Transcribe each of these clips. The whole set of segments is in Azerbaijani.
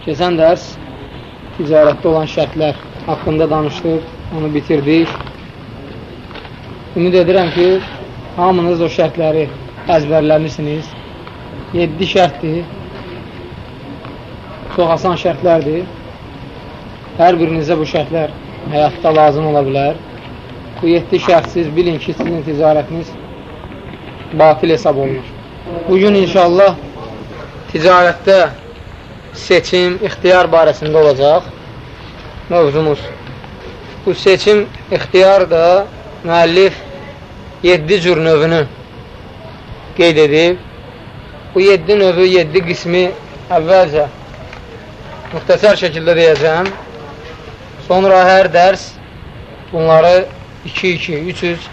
Keçən dərs ticarətdə olan şərtlər haqqında danışdıq, onu bitirdik. Ümid edirəm ki, hamınız o şərtləri əzbərləmişsiniz. 7 şərtdir. Çox asan şərtlərdir. Hər birinizə bu şərtlər həyatda lazım ola bilər. Bu 7 şərtsiz bilin ki, sizin ticarətiniz batil hesab olunur. Bugün inşallah ticarətdə seçim, ixtiyar barəsində olacaq mövzumuz. Bu seçim, ixtiyar da müəllif 7 cür növünü qeyd edib. Bu 7 növü, 7 qismi əvvəlcə müxtəsər şəkildə deyəcəm. Sonra hər dərs bunları 2-2, 300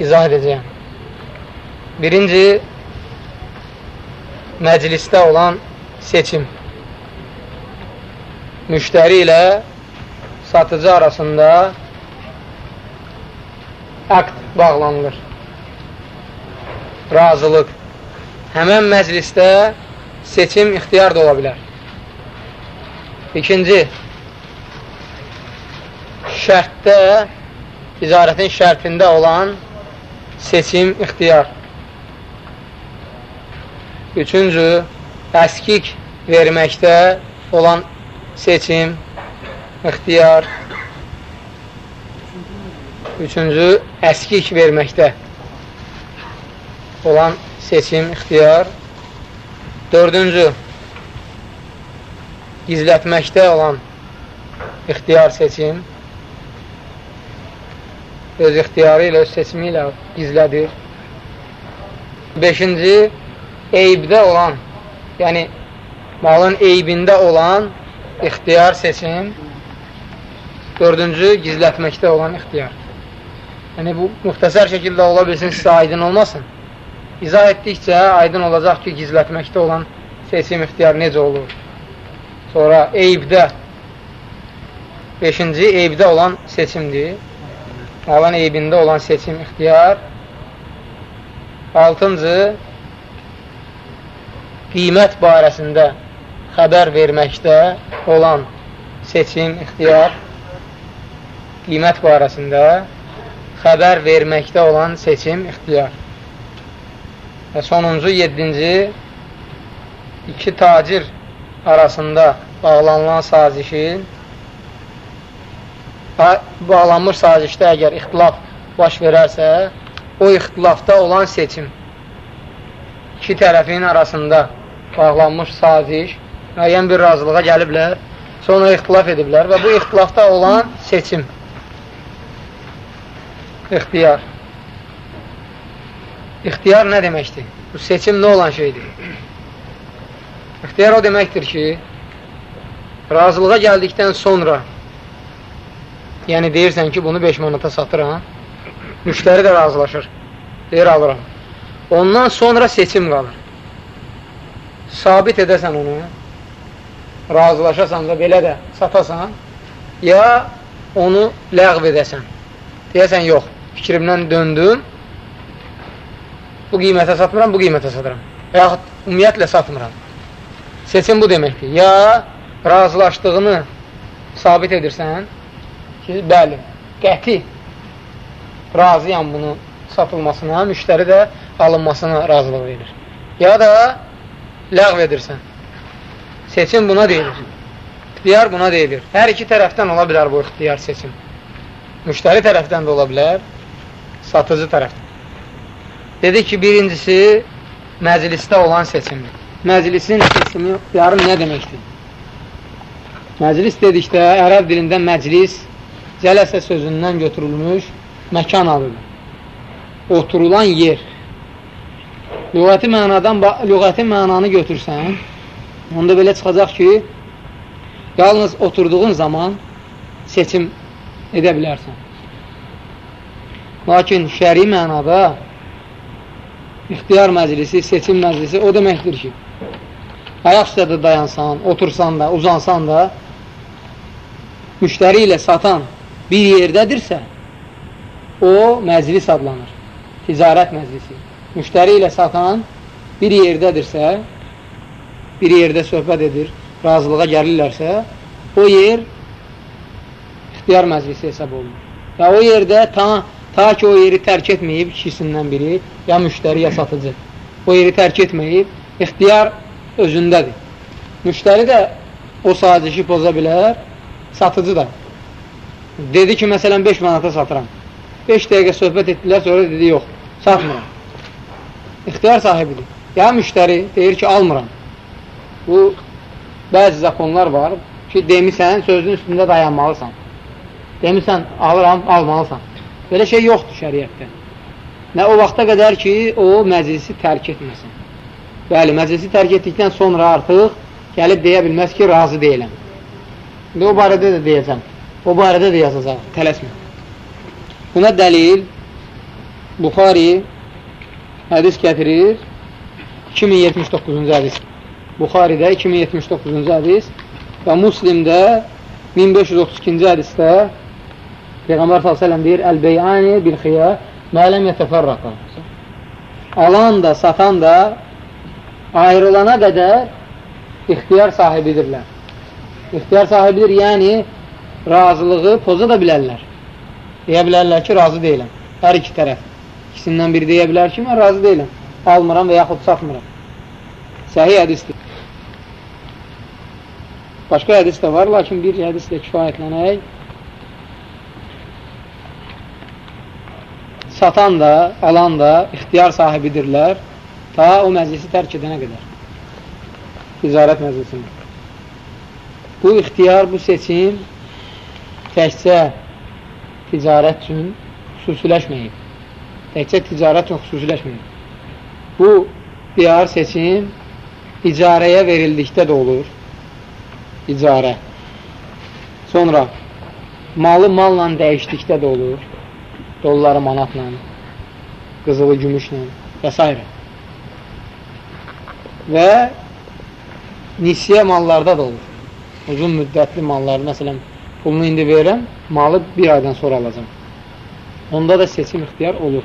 izah edəcəyəm. Birinci, məclisdə olan seçim. Müştəri ilə satıcı arasında əqd bağlanılır. Razılıq. Həmən məclisdə seçim ixtiyar da ola bilər. İkinci, şərtdə, ticarətin şərtində olan seçim ixtiyar. Üçüncü, əskik verməkdə olan seçim, ixtiyar. Üçüncü, əskik verməkdə olan seçim, ixtiyar. Dördüncü, gizlətməkdə olan ixtiyar seçim. Öz ixtiyarı ilə, öz seçimi ilə gizlədir. Beşinci, eybdə olan yəni malın eybində olan ixtiyar seçim, dördüncü gizlətməkdə olan ixtiyar. Yəni, bu müxtəsər şəkildə ola bilsin, sizə aydın olmasın. İzah etdikcə aydın olacaq ki, gizlətməkdə olan seçim ixtiyar necə olur. Sonra eybdə, beşinci eybdə olan seçimdir. Malın eybində olan seçim ixtiyar. Altıncı, qiymət barəsində xəbər verməkdə olan seçim, ixtiyar, qiymət barəsində xəbər verməkdə olan seçim, ixtiyar. Və sonuncu, yedinci, iki tacir arasında bağlanılan sazişin bağlanmış sazişdə əgər ixtilaf baş verərsə, o ixtilafda olan seçim iki tərəfin arasında bağlanmış saziş, müəyyən bir razılığa gəliblər, sonra ixtilaf ediblər və bu ixtilafda olan seçim, ixtiyar. İxtiyar nə deməkdir? Bu seçim nə olan şeydir? İxtiyar o deməkdir ki, razılığa gəldikdən sonra, yəni deyirsən ki, bunu 5 manata satıram, müştəri də razılaşır, deyir alıram. Ondan sonra seçim qalır sabit edəsən onu, razılaşasan da belə də satasan, ya onu ləğv edəsən. Deyəsən, yox, fikrimdən döndüm, bu qiymətə satmıram, bu qiymətə satıram. Və yaxud ümumiyyətlə satmıram. Seçim bu deməkdir. Ya razılaşdığını sabit edirsən ki, bəli, qəti razıyam bunu satılmasına, müştəri də alınmasına razılıq verir. Ya da ləğv edirsən. Seçim buna deyilir. İxtiyar buna deyilir. Hər iki tərəfdən ola bilər bu ixtiyar seçim. Müştəri tərəfdən də ola bilər, satıcı tərəfdən. Dedi ki, birincisi məclisdə olan seçimdir. Məclisin seçimi, ixtiyarı nə deməkdir? Məclis dedikdə ərəb dilində məclis cələsə sözündən götürülmüş məkan alıdır. Oturulan yer. Lüğəti mənadan lüğəti mənanı götürsən, onda belə çıxacaq ki, yalnız oturduğun zaman seçim edə bilərsən. Lakin şəri mənada ixtiyar məclisi, seçim məclisi o deməkdir ki, ayaq üstədə dayansan, otursan da, uzansan da, müştəri ilə satan bir yerdədirsə, o məclis adlanır, ticarət məclisi müştəri ilə satan bir yerdədirsə, bir yerdə söhbət edir, razılığa gəlirlərsə, o yer ixtiyar məclisi hesab olunur. Və o yerdə ta, ta ki o yeri tərk etməyib ikisindən biri, ya müştəri, ya satıcı, o yeri tərk etməyib, ixtiyar özündədir. Müştəri də o sazişi poza bilər, satıcı da. Dedi ki, məsələn, 5 manata satıram. 5 dəqiqə söhbət etdilər, sonra dedi, yox, satmıram. İxtiyar sahibidir. Ya müştəri deyir ki, almıram. Bu, bəzi zakonlar var ki, demisən, sözün üstündə dayanmalısan. Demisən, alıram, almalısan. Belə şey yoxdur şəriətdə. Nə o vaxta qədər ki, o məclisi tərk etməsin. Bəli, məclisi tərk etdikdən sonra artıq gəlib deyə bilməz ki, razı deyiləm. İndi o barədə də deyəcəm. O barədə də yazacaq, tələsmə. Buna dəlil Buxari hədis gətirir 2079-cu hədis. Buxaridə 2079-cu hədis və Muslimdə 1532-ci hədisdə Peyğəmbər s.ə.v deyir Əl-beyani bil-xiyə mələm yətəfərraqa Alan da, satan da ayrılana qədər ixtiyar sahibidirlər. İxtiyar sahibidir, yəni razılığı poza da bilərlər. Deyə bilərlər ki, razı deyiləm. Hər iki tərəf. İkisindən biri deyə bilər ki, mən razı deyiləm. Almıram və yaxud satmıram. Səhih hədisdir. Başqa hədis də var, lakin bir hədislə kifayətlənək. Satan da, alan da ixtiyar sahibidirlər ta o məclisi tərk edənə qədər. Ticarət məclisini. Bu ixtiyar, bu seçim təkcə ticarət üçün xüsusiləşməyib. Təkcə ticarət üçün xüsusiləşməyib. Bu diyar seçim icarəyə verildikdə də olur. İcarə. Sonra malı malla dəyişdikdə də olur. Dolları manatla, qızılı gümüşlə və s. Və nisiyə mallarda da olur. Uzun müddətli mallar, məsələn, pulunu indi verirəm, malı bir aydan sonra alacam. Onda da seçim ixtiyar olur.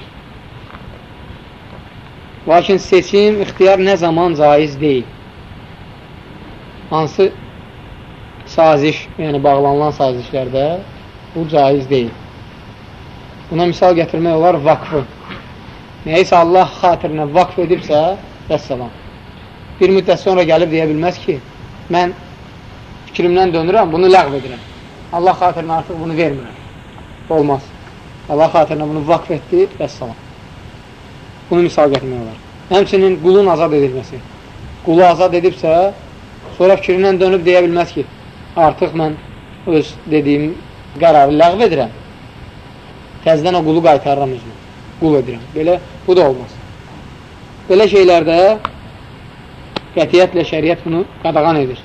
Lakin seçim, ixtiyar nə zaman caiz deyil. Hansı saziş, yəni bağlanılan sazişlərdə bu caiz deyil. Buna misal gətirmək olar vakfı. Nəyəsə Allah xatirinə vakf edibsə, vəssalam. Bir müddət sonra gəlib deyə bilməz ki, mən fikrimdən dönürəm, bunu ləğv edirəm. Allah xatirinə artıq bunu vermirəm. Olmaz. Allah xatirinə bunu vakf etdi, vəssalam. Bunu misal gətirmək olar. Həmçinin qulun azad edilməsi. Qulu azad edibsə, sonra fikrindən dönüb deyə bilməz ki, artıq mən öz dediyim qərarı ləğv edirəm. Təzdən o qulu qaytarıram özümə. Qul edirəm. Belə, bu da olmaz. Belə şeylərdə qətiyyətlə şəriət bunu qadağan edir.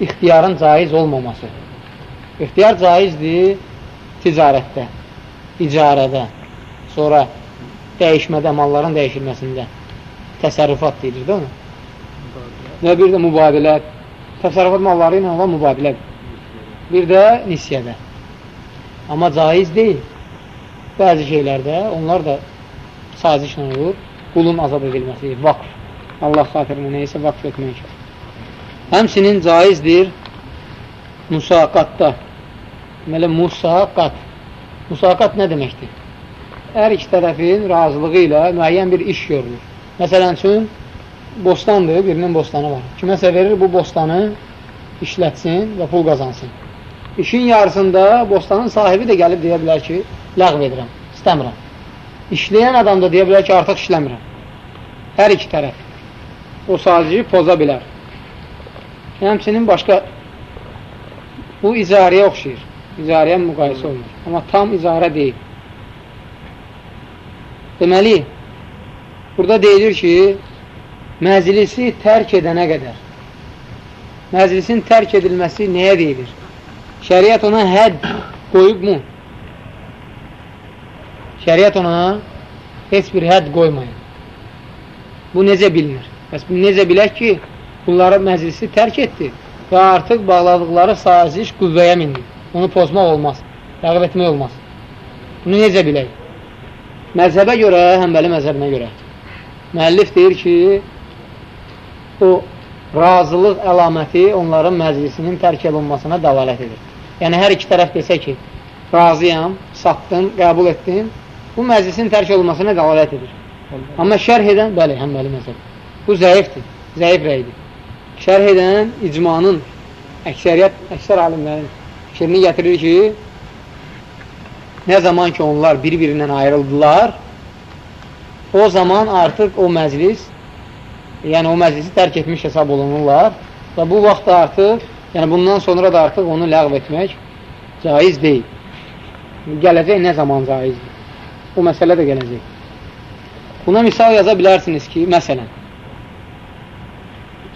İxtiyarın caiz olmaması. İxtiyar caizdir ticarətdə, icarədə, sonra dəyişmədə, malların dəyişilməsində. Təsərrüfat deyilir də ona. Və bir də mübadilə, təsərrüfat malları ilə olan mübadilədir. Bir də nisiyədə. Amma caiz deyil. Bəzi şeylərdə onlar da sazişlə olur. Qulun azad edilməsi, vakf. Allah xatirinə neysə vakf etmək. Həmsinin caizdir musaqatda. Deməli, musaqat. Musaqat nə deməkdir? Hər iki tərəfin razılığı ilə müəyyən bir iş görülür. Məsələn üçün, bostandır, birinin bostanı var. Kiməsə verir, bu bostanı işlətsin və pul qazansın. İşin yarısında bostanın sahibi də gəlib deyə bilər ki, ləğv edirəm, istəmirəm. İşləyən adam da deyə bilər ki, artıq işləmirəm. Hər iki tərəf o sazici poza bilər. Həmçinin başqa bu icarəyə oxşayır. İcarəyə müqayisə olunur. Amma tam icarə deyil. Deməli, burada deyilir ki, məclisi tərk edənə qədər məclisin tərk edilməsi nəyə deyilir? Şəriət ona hədd qoyubmu? Şəriət ona heç bir hədd qoymayın. Bu necə bilinir? Bəs necə bilək ki, bunları məclisi tərk etdi və artıq bağladıqları saziş qüvvəyə mindi. Onu pozmaq olmaz, ləğv etmək olmaz. Bunu necə bilək? Məzhəbə görə, həmbəli məzhəbinə görə. Müəllif deyir ki, o razılıq əlaməti onların məclisinin tərk olunmasına dəvalət edir. Yəni, hər iki tərəf desə ki, razıyam, satdım, qəbul etdim, bu məclisin tərk olunmasına dəvalət edir. Amma şərh edən, bəli, həmməli məsələ. Bu zəifdir, zəif rəydir. Şərh edən icmanın əksəriyyət, əksər alimlərin fikrini gətirir ki, nə zaman ki onlar bir-birindən ayrıldılar, o zaman artıq o məclis, yəni o məclisi tərk etmiş hesab olunurlar və bu vaxt artıq, yəni bundan sonra da artıq onu ləğv etmək caiz deyil. Gələcək nə zaman caizdir? O məsələ də gələcək. Buna misal yaza bilərsiniz ki, məsələn,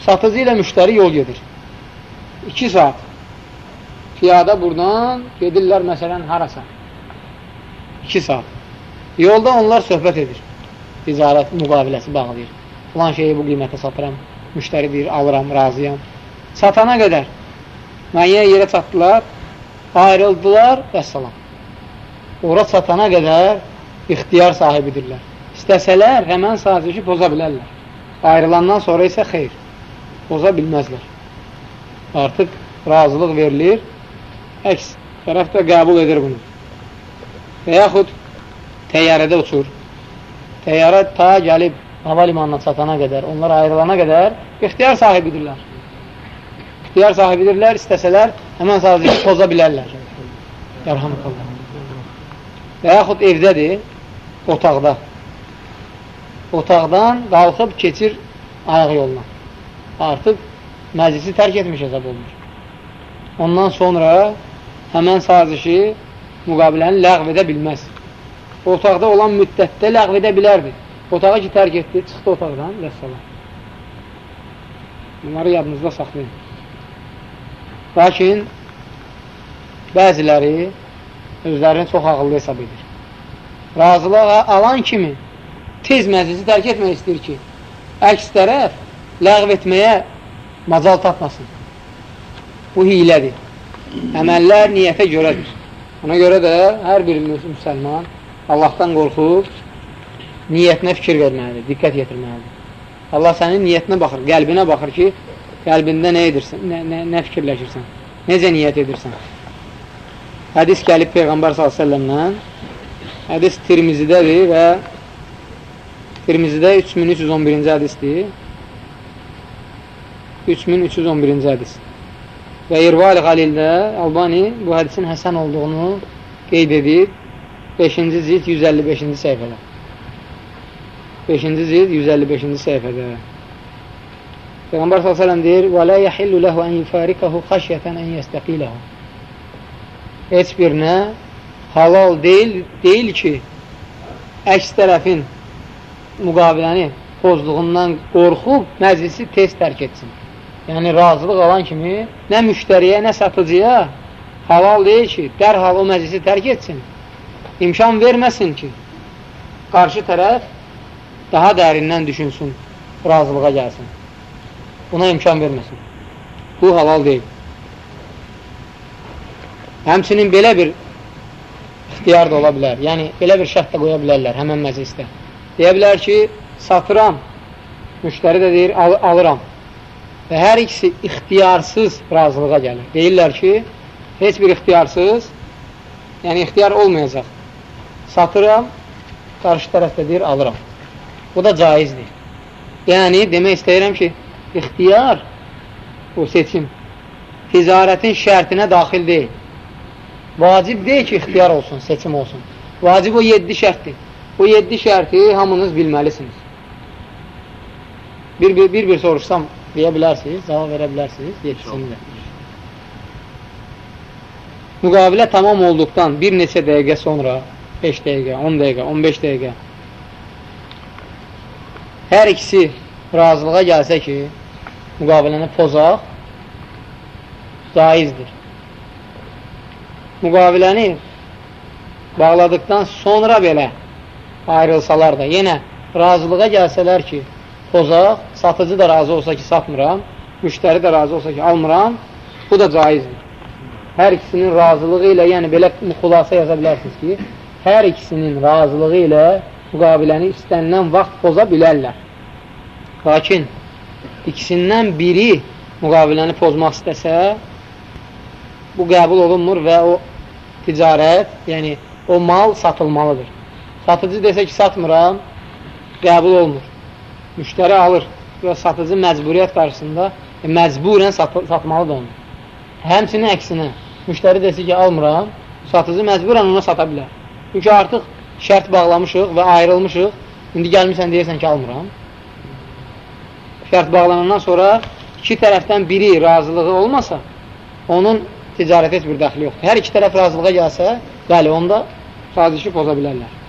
satıcı ilə müştəri yol gedir. 2 saat. Piyada buradan gedirlər məsələn harasa. 2 saat. Yolda onlar söhbət edir ticarət müqaviləsi bağlayır. Filan şeyi bu qiymətə satıram, müştəri deyir, alıram, razıyam. Satana qədər müəyyən yerə çatdılar, ayrıldılar və salam. Ora çatana qədər ixtiyar sahibidirlər. İstəsələr, həmən sazişi poza bilərlər. Ayrılandan sonra isə xeyr, poza bilməzlər. Artıq razılıq verilir, əks tərəf də qəbul edir bunu. Və yaxud təyyarədə uçur, təyyarə ta gəlib hava limanına çatana qədər, onlar ayrılana qədər ixtiyar sahibidirlər. İxtiyar sahibidirlər, istəsələr həmən sadəcə poza bilərlər. Yarhamdülillah. Və yaxud evdədir, otaqda. Otaqdan qalxıb keçir ayaq yoluna. Artıq məclisi tərk etmiş hesab olunur. Ondan sonra həmən sazişi müqabiləni ləğv edə bilməz otaqda olan müddətdə ləğv edə bilərdi. Otağı ki, tərk etdi, çıxdı otaqdan və salam. Bunları yadınızda saxlayın. Lakin bəziləri özlərini çox ağıllı hesab edir. Razılığa alan kimi tez məclisi tərk etmək istəyir ki, əks tərəf ləğv etməyə macal tapmasın. Bu hilədir. Əməllər niyyətə görədir. Ona görə də hər bir müsəlman Allahdan qorxub niyyətinə fikir verməlidir, diqqət yetirməlidir. Allah sənin niyyətinə baxır, qəlbinə baxır ki, qəlbində nə edirsən, nə, nə, nə fikirləşirsən, necə niyyət edirsən. Hədis gəlib Peyğəmbər s.ə.vələ hədis Tirmizidədir və Tirmizidə 3311-ci hədisdir. 3311-ci hədis. Və İrvali Qalildə Albani bu hədisin həsən olduğunu qeyd edir. 5-ci cild 155-ci səhifədə. 5-ci cild 155-ci səhifədə. Peyğəmbər s.ə.v deyir, Və lə yəhillu ləhu ən yufarikahu xaşyətən ən yəstəqiləhu. Heç birinə halal deyil, deyil ki, əks tərəfin müqaviləni pozduğundan qorxub məclisi tez tərk etsin. Yəni, razılıq alan kimi nə müştəriyə, nə satıcıya halal deyil ki, dərhal o məclisi tərk etsin imkan verməsin ki, qarşı tərəf daha dərindən düşünsün, razılığa gəlsin. Buna imkan verməsin. Bu halal deyil. Həmçinin belə bir ixtiyar da ola bilər. Yəni, belə bir şərt də qoya bilərlər həmən məclisdə. Deyə bilər ki, satıram, müştəri də deyir, al alıram. Və hər ikisi ixtiyarsız razılığa gəlir. Deyirlər ki, heç bir ixtiyarsız, yəni ixtiyar olmayacaq satıram, qarşı tərəfdə deyir, alıram. Bu da caizdir. Yəni, demək istəyirəm ki, ixtiyar, o seçim, ticarətin şərtinə daxil deyil. Vacib deyil ki, ixtiyar olsun, seçim olsun. Vacib o 7 şərtdir. O 7 şərti hamınız bilməlisiniz. Bir-bir bir, bir soruşsam deyə bilərsiniz, cavab verə bilərsiniz, yetişini də. Müqavilə tamam olduqdan bir neçə dəqiqə sonra 5 dəqiqə, 10 dəqiqə, 15 dəqiqə hər ikisi razılığa gəlsə ki, müqaviləni pozaq, caizdir. Müqaviləni bağladıqdan sonra belə ayrılsalar da, yenə razılığa gəlsələr ki, pozaq, satıcı da razı olsa ki, satmıram, müştəri də razı olsa ki, almıram, bu da caizdir. Hər ikisinin razılığı ilə, yəni belə xulasa yaza bilərsiniz ki, hər ikisinin razılığı ilə müqabiləni istənilən vaxt poza bilərlər. Lakin ikisindən biri müqaviləni pozmaq istəsə, bu qəbul olunmur və o ticarət, yəni o mal satılmalıdır. Satıcı desə ki, satmıram, qəbul olmur. Müştəri alır və satıcı məcburiyyət qarşısında e, məcburən sat satmalıdır onu. Həmçinin əksinə, müştəri desə ki, almıram, satıcı məcburən ona sata bilər. Çünki artıq şərt bağlamışıq və ayrılmışıq, indi gəlmirsən deyirsən ki, almıram. Şərt bağlanandan sonra iki tərəfdən biri razılığı olmasa, onun ticarət heç bir dəxli yoxdur. Hər iki tərəf razılığa gəlsə, bəli, onda sazişi poza bilərlər.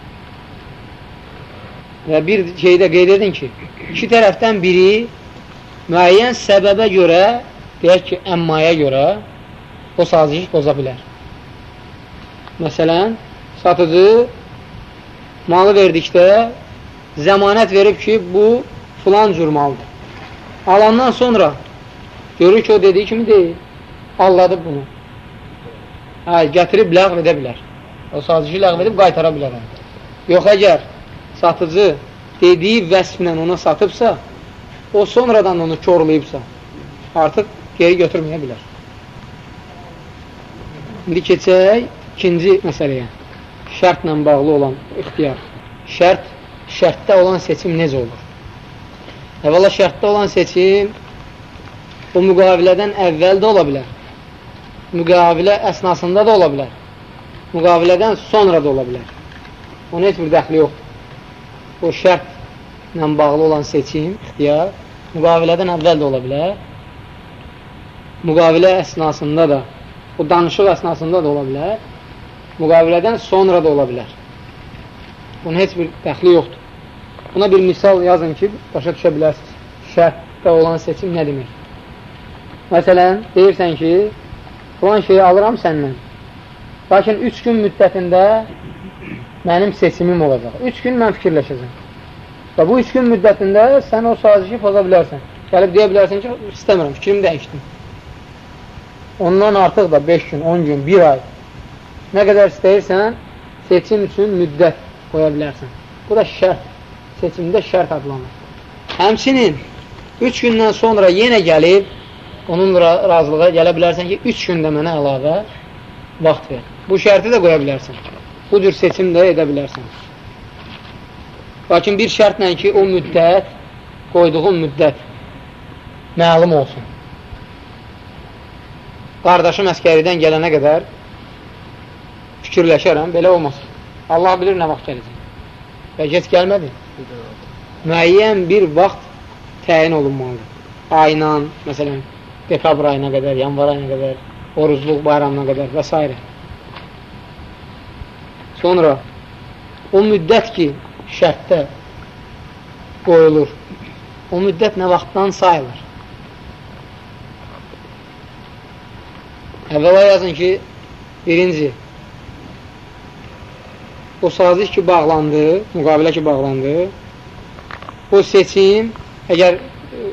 Və bir şeydə qeyd edin ki, iki tərəfdən biri müəyyən səbəbə görə, deyək ki, əmmaya görə o sazişi poza bilər. Məsələn, satıcı malı verdikdə zəmanət verib ki, bu filan cür maldır. Alandan sonra görür ki, o dediyi kimi deyil, alladıb bunu. Hə, gətirib ləğv edə bilər. O sazişi ləğv edib qaytara bilər. Yox, əgər satıcı dediyi vəsflə ona satıbsa, o sonradan onu körləyibsə, artıq geri götürməyə bilər. İndi keçək ikinci məsələyə. Şərtlə bağlı olan ixtiyar. Şərt, şərtdə olan seçim necə olur? Əvvəla şərtdə olan seçim o müqavilədən əvvəl də ola bilər. Müqavilə əsnasında da ola bilər. Müqavilədən sonra da ola bilər. Onun heç bir dəxli yoxdur o şərtlə bağlı olan seçim, ixtiyar, müqavilədən əvvəl də ola bilər. Müqavilə əsnasında da, o danışıq əsnasında da ola bilər. Müqavilədən sonra da ola bilər. Bunun heç bir dəxli yoxdur. Buna bir misal yazın ki, başa düşə bilərsiniz. Şərtdə olan seçim nə demək? Məsələn, deyirsən ki, filan şeyi alıram səndən. Lakin üç gün müddətində mənim seçimim olacaq. Üç gün mən fikirləşəcəm. Və bu üç gün müddətində sən o sazişi poza bilərsən. Gəlib deyə bilərsən ki, istəmirəm, fikrimi dəyişdim. Ondan artıq da 5 gün, 10 gün, 1 ay nə qədər istəyirsən, seçim üçün müddət qoya bilərsən. Bu da şərt. Seçimdə şərt adlanır. Həmçinin 3 gündən sonra yenə gəlib onun razılığa gələ bilərsən ki, 3 gündə mənə əlavə vaxt ver. Bu şərti də qoya bilərsən bu cür seçim də edə bilərsən. Lakin bir şərtlə ki, o müddət, qoyduğun müddət məlum olsun. Qardaşım əskəridən gələnə qədər fikirləşərəm, belə olmasın. Allah bilir nə vaxt gələcək. Və geç gəlmədi. Müəyyən bir vaxt təyin olunmalıdır. Aynan, məsələn, dekabr ayına qədər, yanvar ayına qədər, oruzluq bayramına qədər və s. Sonra o müddət ki, şərtdə qoyulur, o müddət nə vaxtdan sayılır? Əvvəla yazın ki, birinci, o saziş ki, bağlandı, müqabilə ki, bağlandı, o seçim, əgər e,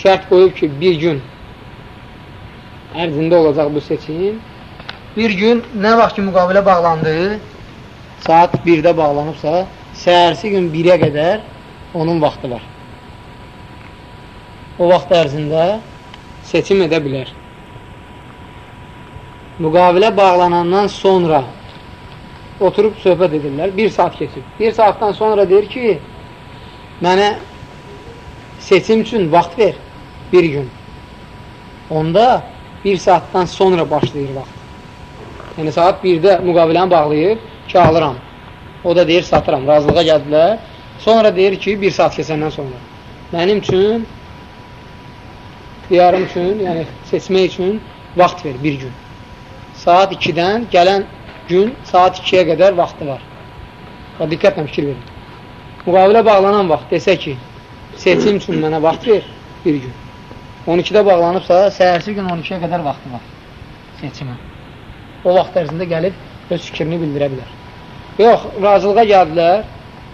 şərt qoyub ki, bir gün ərzində olacaq bu seçim, bir gün nə vaxt ki müqavilə bağlandı, saat 1-də bağlanıbsa, səhərsi gün 1-ə qədər onun vaxtı var. O vaxt ərzində seçim edə bilər. Müqavilə bağlanandan sonra oturub söhbət edirlər. Bir saat keçib. Bir saatdan sonra deyir ki, mənə seçim üçün vaxt ver. Bir gün. Onda bir saatdan sonra başlayır vaxt. Yəni saat 1-də müqaviləni bağlayıb ki, alıram. O da deyir, satıram. Razılığa gəldilər. Sonra deyir ki, bir saat keçəndən sonra. Mənim üçün, diyarım üçün, yəni seçmək üçün vaxt ver, bir gün. Saat 2-dən gələn gün saat 2-yə qədər vaxtı var. Və diqqətlə fikir verin. Müqavilə bağlanan vaxt desə ki, seçim üçün mənə vaxt ver, bir gün. 12-də bağlanıbsa, səhərsi gün 12-yə qədər vaxtı var seçimə o vaxt ərzində gəlib öz fikrini bildirə bilər. Yox, razılığa gəldilər,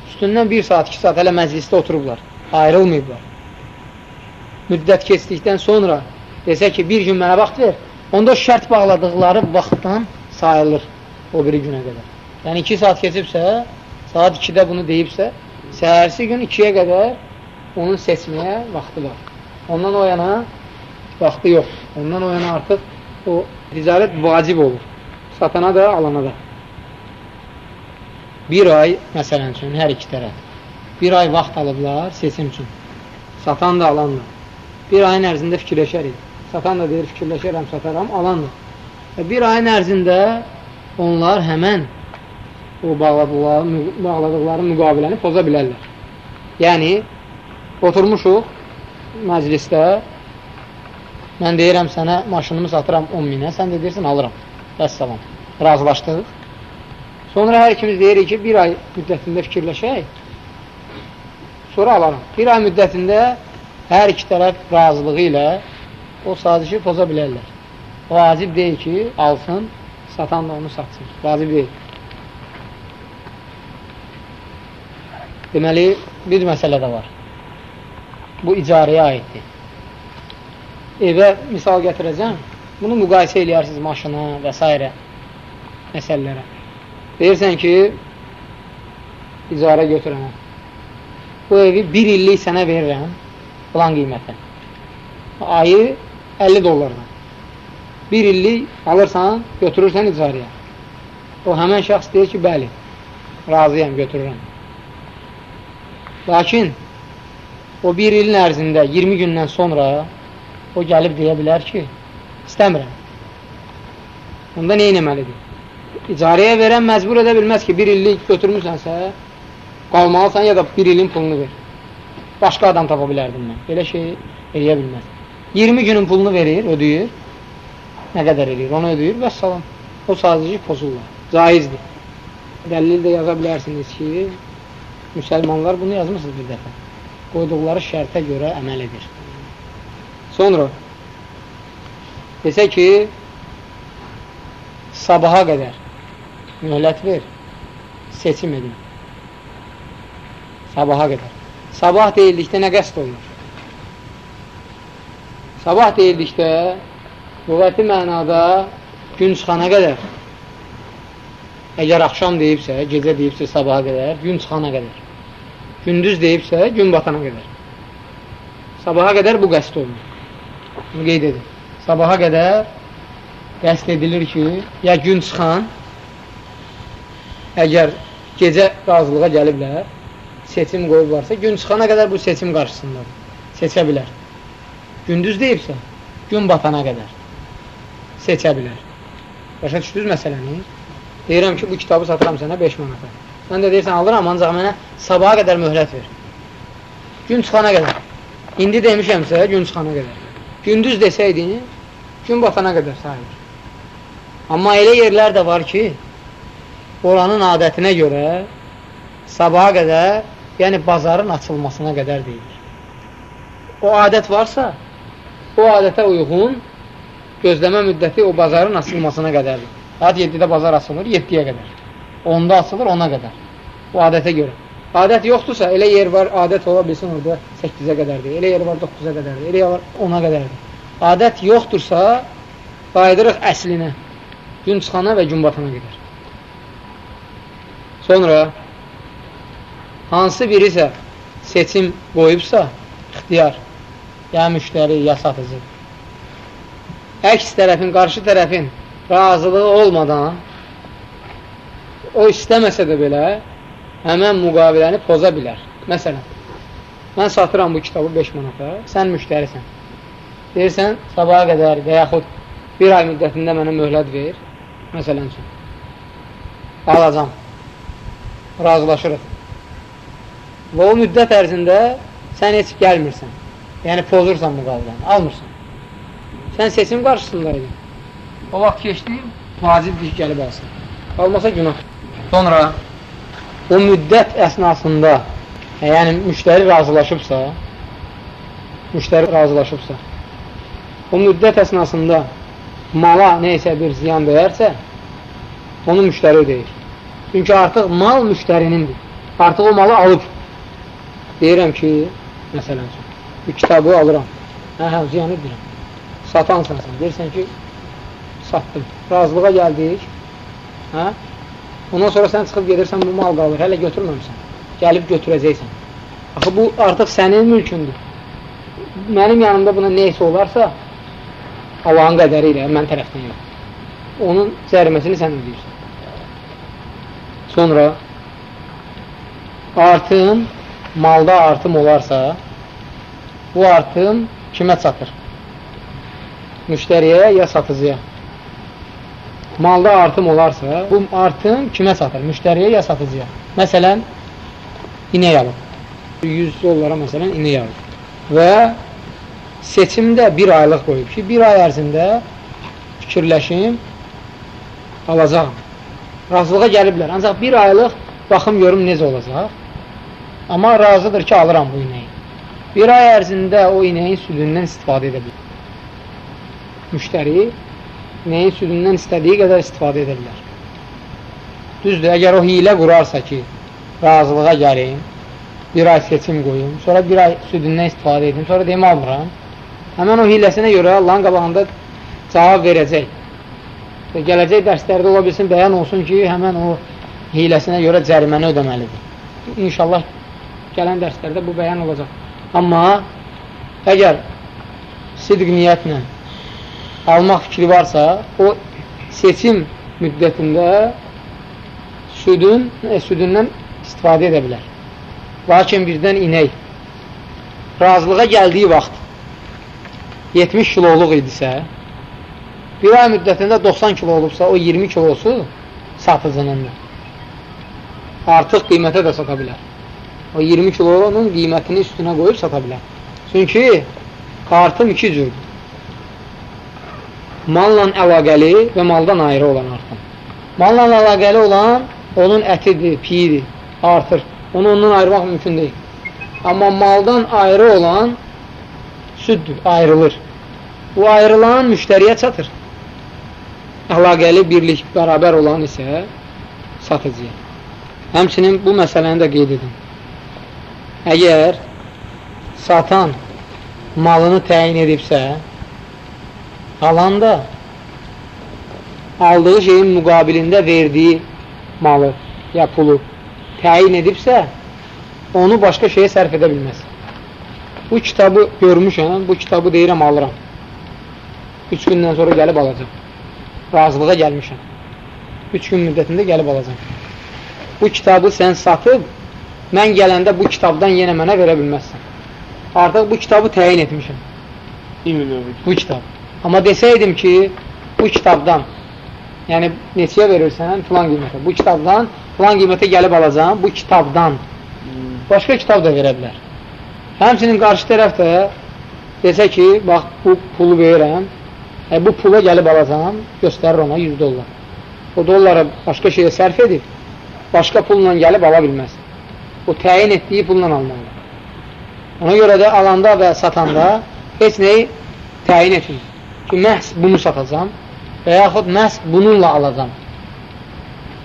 üstündən bir saat, iki saat hələ məclisdə oturublar, ayrılmayıblar. Müddət keçdikdən sonra desə ki, bir gün mənə vaxt ver, onda şərt bağladıqları vaxtdan sayılır o biri günə qədər. Yəni, iki saat keçibsə, saat ikidə bunu deyibsə, səhərsi gün ikiyə qədər onun seçməyə vaxtı var. Ondan o yana vaxtı yox. Ondan o yana artıq o ticarət vacib olur. Satana da, alana da. Bir ay, məsələn üçün, hər iki tərəf. Bir ay vaxt alıblar seçim üçün. Satan da, alan da. Bir ayın ərzində fikirləşərik. Satan da deyir, fikirləşərəm, sataram, alan da. Və bir ayın ərzində onlar həmən o bağladıqları, bağladıqları müqaviləni poza bilərlər. Yəni, oturmuşuq məclisdə, mən deyirəm sənə maşınımı satıram 10 minə, sən də deyirsən alıram. Vəssalam. Razılaşdıq. Sonra hər ikimiz deyirik ki, bir ay müddətində fikirləşək, sonra alaram. Bir ay müddətində hər iki tərəf razılığı ilə o sazişi poza bilərlər. Vacib deyil ki, alsın, satan da onu satsın. Vacib deyil. Deməli, bir məsələ də var. Bu icarəyə aiddir. Evə misal gətirəcəm. Bunu müqayisə eləyərsiniz maşına və s. məsələlərə. Deyirsən ki, icarə götürənə. Bu evi bir illik sənə verirəm, plan qiymətə. Ayı 50 dollardan. Bir illik alırsan, götürürsən icarəyə. O həmən şəxs deyir ki, bəli, razıyam, götürürəm. Lakin o bir ilin ərzində 20 gündən sonra o gəlib deyə bilər ki, istəmirəm. Onda nə eləməlidir? İcarəyə verən məcbur edə bilməz ki, bir illik götürmüsənsə, qalmalısan ya da bir ilin pulunu ver. Başqa adam tapa bilərdim mən. Belə şey eləyə bilməz. 20 günün pulunu verir, ödəyir. Nə qədər eləyir, onu ödəyir və salam. O sadəcə pozurlar. Caizdir. Dəlil də yaza bilərsiniz ki, müsəlmanlar bunu yazmışsınız bir dəfə. Qoyduqları şərtə görə əməl edir. Sonra desə ki, sabaha qədər mühlət ver, seçim edin. Sabaha qədər. Sabah deyildikdə nə qəst olunur? Sabah deyildikdə lügəti mənada gün çıxana qədər əgər axşam deyibsə, gecə deyibsə sabaha qədər, gün çıxana qədər. Gündüz deyibsə, gün batana qədər. Sabaha qədər bu qəst olunur. Bunu qeyd edin. Sabaha qədər qəst edilir ki, ya gün çıxan, əgər gecə razılığa gəliblər, seçim qoyublarsa, gün çıxana qədər bu seçim qarşısındadır. Seçə bilər. Gündüz deyibsə, gün batana qədər seçə bilər. Başa düşdünüz məsələni? Deyirəm ki, bu kitabı satıram sənə 5 manata. Sən də deyirsən, alıram, ancaq mənə sabaha qədər möhlət ver. Gün çıxana qədər. İndi demişəmsə, gün çıxana qədər. Gündüz desəydin, gün batana qədər sayılır. Amma elə yerlər də var ki, oranın adətinə görə sabaha qədər, yəni bazarın açılmasına qədər deyilir. O adət varsa, o adətə uyğun gözləmə müddəti o bazarın açılmasına qədərdir. Saat 7-də bazar açılır, 7-yə qədər. 10-da açılır, 10-a qədər. O adətə görə. Adət yoxdursa, elə yer var, adət ola bilsin orada 8-ə qədərdir. Elə yer var 9-a qədərdir. Elə yer var 10-a qədərdir. Adət yoxdursa, qayıdırıq əslinə. Gün çıxana və gün batana qədər. Sonra hansı birisə seçim qoyubsa, ixtiyar, ya müştəri, ya satıcı. Əks tərəfin, qarşı tərəfin razılığı olmadan o istəməsə də belə həmən müqaviləni poza bilər. Məsələn, mən satıram bu kitabı 5 manata, sən müştərisən. Deyirsən, sabaha qədər və yaxud bir ay müddətində mənə möhlət ver, məsələn üçün. Alacam razılaşırıq. Və o müddət ərzində sən heç gəlmirsən. Yəni, pozursan müqaviləni, almırsan. Sən seçim qarşısındaydın. O vaxt keçdi, vacibdir gəlib alsın. Almasa günah. Sonra o müddət əsnasında yəni müştəri razılaşıbsa müştəri razılaşıbsa o müddət əsnasında mala neysə bir ziyan dəyərsə onu müştəri ödəyir. Çünki artıq mal müştərinindir. Artıq o malı alıb. Deyirəm ki, məsələn, bu kitabı alıram. Hə, hə, ziyan edirəm. Satansan sən. Deyirsən ki, satdım. Razılığa gəldik. Hə? Ondan sonra sən çıxıb gedirsən, bu mal qalır. Hələ götürməmsən. Gəlib götürəcəksən. Axı, bu artıq sənin mülkündür. mənim yanımda buna neysə olarsa, Allahın qədəri ilə, mən tərəfdən yox. Onun cəriməsini sən ödəyirsən. Sonra artım, malda artım olarsa, bu artım kimə çatır? Müştəriyə ya satıcıya? Malda artım olarsa, bu artım kimə çatır? Müştəriyə ya satıcıya? Məsələn, inək alıb. 100 dollara məsələn inək alıb. Və seçimdə bir aylıq qoyub ki, bir ay ərzində fikirləşim, alacağım. Razılığa gəliblər. Ancaq bir aylıq baxım görüm necə olacaq. Amma razıdır ki, alıram bu inəyi. Bir ay ərzində o inəyin südündən istifadə edə bilər. Müştəri inəyin südündən istədiyi qədər istifadə edə bilər. Düzdür, əgər o hilə qurarsa ki, razılığa gəlim, bir ay seçim qoyum, sonra bir ay südündən istifadə edim, sonra deyim almıram. Həmən o hiləsinə görə Allahın qabağında cavab verəcək. Və gələcək dərslərdə ola bilsin, bəyan olsun ki, həmən o hiləsinə görə cəriməni ödəməlidir. İnşallah gələn dərslərdə bu bəyan olacaq. Amma əgər sidq niyyətlə almaq fikri varsa, o seçim müddətində südün, e, südündən istifadə edə bilər. Lakin birdən inək razılığa gəldiyi vaxt 70 kiloluq idisə, bir ay müddətində 90 kilo olubsa, o 20 kilosu satıcınındır. Artıq qiymətə də sata bilər. O 20 kilonun qiymətini üstünə qoyub sata bilər. Çünki artım iki cürdür. Malla əlaqəli və maldan ayrı olan artım. Malla əlaqəli olan onun ətidir, piyidir, artır. Onu ondan ayırmaq mümkün deyil. Amma maldan ayrı olan süddür, ayrılır. Bu ayrılan müştəriyə çatır əlaqəli birlik bərabər olan isə satıcıya. Həmçinin bu məsələni də qeyd edin. Əgər satan malını təyin edibsə, alan da aldığı şeyin müqabilində verdiyi malı ya pulu təyin edibsə, onu başqa şeyə sərf edə bilməz. Bu kitabı görmüşəm, bu kitabı deyirəm alıram. Üç gündən sonra gəlib alacaq razılığa gəlmişəm. Üç gün müddətində gəlib alacam. Bu kitabı sən satıb, mən gələndə bu kitabdan yenə mənə verə bilməzsən. Artıq bu kitabı təyin etmişəm. Bu kitab. Amma desəydim ki, bu kitabdan, yəni neçəyə verirsən, filan qiymətə, bu kitabdan filan qiymətə gəlib alacam, bu kitabdan başqa kitab da verə bilər. Həmçinin qarşı tərəf də desə ki, bax, bu pulu verirəm, e, bu pula gəlib alacam, göstərir ona 100 dollar. O dolları başqa şeyə sərf edib, başqa pulla gəlib ala bilməz. O təyin etdiyi pulla almalıdır. Ona görə də alanda və satanda heç nəyi təyin etmir. Ki, məhz bunu satacam və yaxud məhz bununla alacam.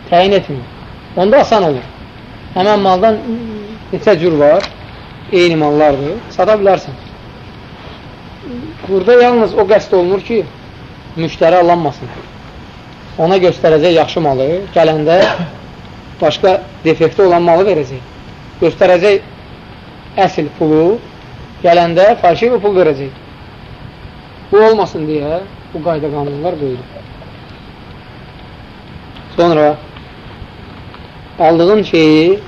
Təyin etmir. Onda asan olur. Həmən maldan neçə cür var, eyni mallardır, sata bilərsən. Burada yalnız o qəst olunur ki, müştəri alınmasın. Ona göstərəcək yaxşı malı, gələndə başqa defekti olan malı verəcək. Göstərəcək əsl pulu, gələndə falşiv pul verəcək. Bu olmasın deyə bu qayda qanunlar qoyulur. Sonra aldığın şeyi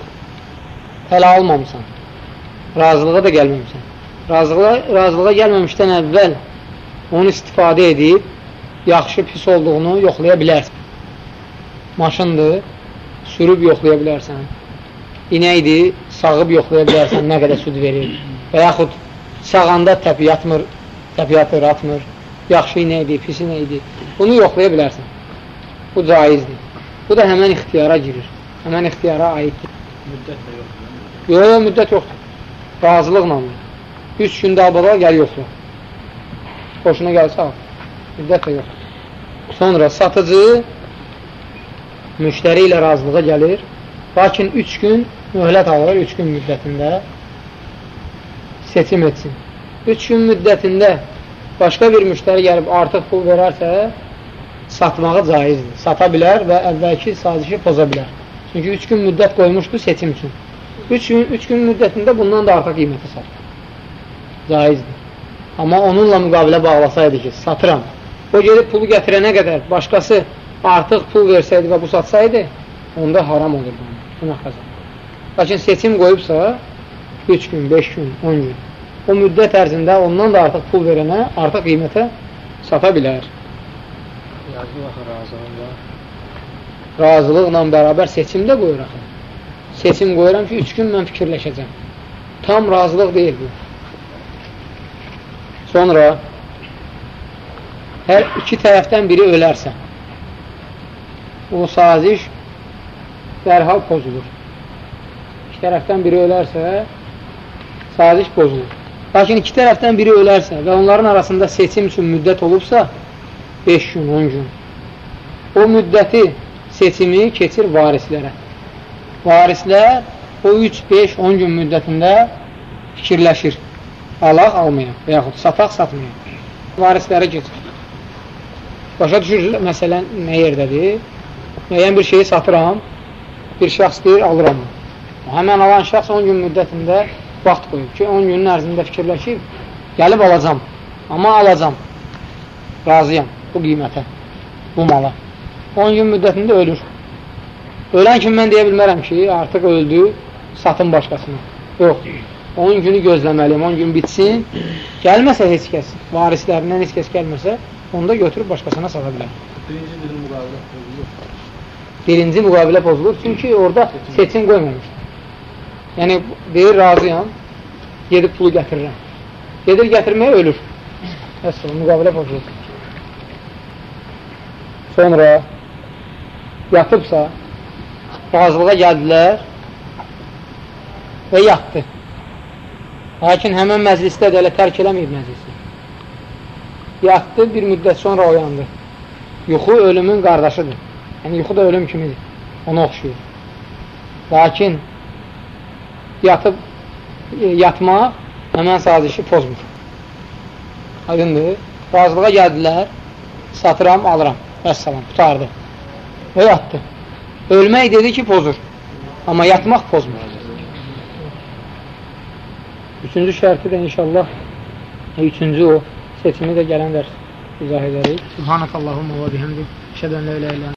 hələ almamısan, razılığa da gəlməmişsən razılığa, razılığa gəlməmişdən əvvəl onu istifadə edib yaxşı, pis olduğunu yoxlaya bilərsən. Maşındır, sürüb yoxlaya bilərsən. İnəkdir, sağıb yoxlaya bilərsən, nə qədər süd verir. Və yaxud sağanda təpi yatmır, təpi yatır, atmır. Yaxşı inəkdir, pis inəkdir. Bunu yoxlaya bilərsən. Bu caizdir. Bu da həmən ixtiyara girir. Həmən ixtiyara aiddir. Müddət də yoxdur. Yox, yox, müddət yoxdur. Razılıqla. Üç gündə abada gəl yoxla. Xoşuna gəlsə al. Müddət də yoxdur. Sonra satıcı müştəri ilə razılığa gəlir. Lakin üç gün möhlət alır, üç gün müddətində seçim etsin. Üç gün müddətində başqa bir müştəri gəlib artıq pul verərsə, satmağı caizdir. Sata bilər və əvvəlki sazişi poza bilər. Çünki üç gün müddət qoymuşdu seçim üçün. Üç gün, üç gün müddətində bundan da artıq qiymətə satır caizdir. Amma onunla müqavilə bağlasaydı ki, satıram. O gedib pulu gətirənə qədər başqası artıq pul versəydi və bu satsaydı, onda haram olurdu günah qazanır. Lakin seçim qoyubsa, 3 gün, 5 gün, 10 gün, o müddət ərzində ondan da artıq pul verənə artıq qiymətə sata bilər. Razılıqla bərabər seçim də qoyur axı. Seçim qoyuram ki, 3 gün mən fikirləşəcəm. Tam razılıq deyil bu. Sonra hər iki tərəfdən biri ölərsə, o saziş dərhal pozulur. İki tərəfdən biri ölərsə, saziş pozulur. Lakin iki tərəfdən biri ölərsə və onların arasında seçim üçün müddət olubsa, 5 gün, 10 gün, o müddəti seçimi keçir varislərə. Varislər o 3, 5, 10 gün müddətində fikirləşir alaq almayaq və yaxud sataq satmayaq. Varislərə keçir. Başa düşür, məsələn, nə yerdədir? Müəyyən bir şeyi satıram, bir şəxs deyir, alıram. Həmən alan şəxs 10 gün müddətində vaxt qoyub ki, 10 günün ərzində fikirləşib, gəlib alacam, amma alacam, razıyam bu qiymətə, bu mala. 10 gün müddətində ölür. Ölən kimi mən deyə bilmərəm ki, artıq öldü, satın başqasına. Yox. 10 günü gözləməliyim, 10 gün bitsin. Gəlməsə heç kəs, varislərindən heç kəs gəlməsə, onda götürüb başqasına sata bilər. Birinci bir müqavilə pozulur. Birinci müqavilə pozulur, çünki orada seçim qoymamış. Yəni, deyir, razıyam, gedib pulu gətirirəm. Gedir, gətirməyə ölür. Əsr, müqavilə pozulur. Sonra yatıbsa, razılığa gəldilər və yatdı. Lakin həmən məclisdə də elə tərk eləməyib məclisi. Yatdı, bir müddət sonra oyandı. Yuxu ölümün qardaşıdır. Yəni, yuxu da ölüm kimidir. Ona oxşuyur. Lakin yatıb, e, yatmaq həmən sazişi pozmur. Aydındır. Razılığa gəldilər, satıram, alıram. Vəssalam, qutardı. Və yatdı. Ölmək dedi ki, pozur. Amma yatmaq pozmur. Üçüncü şərti də inşallah üçüncü o seçimi də gələn dərs izah edərik. Subhanakallahumma və bihəmdik. Şədən lə ilə ilə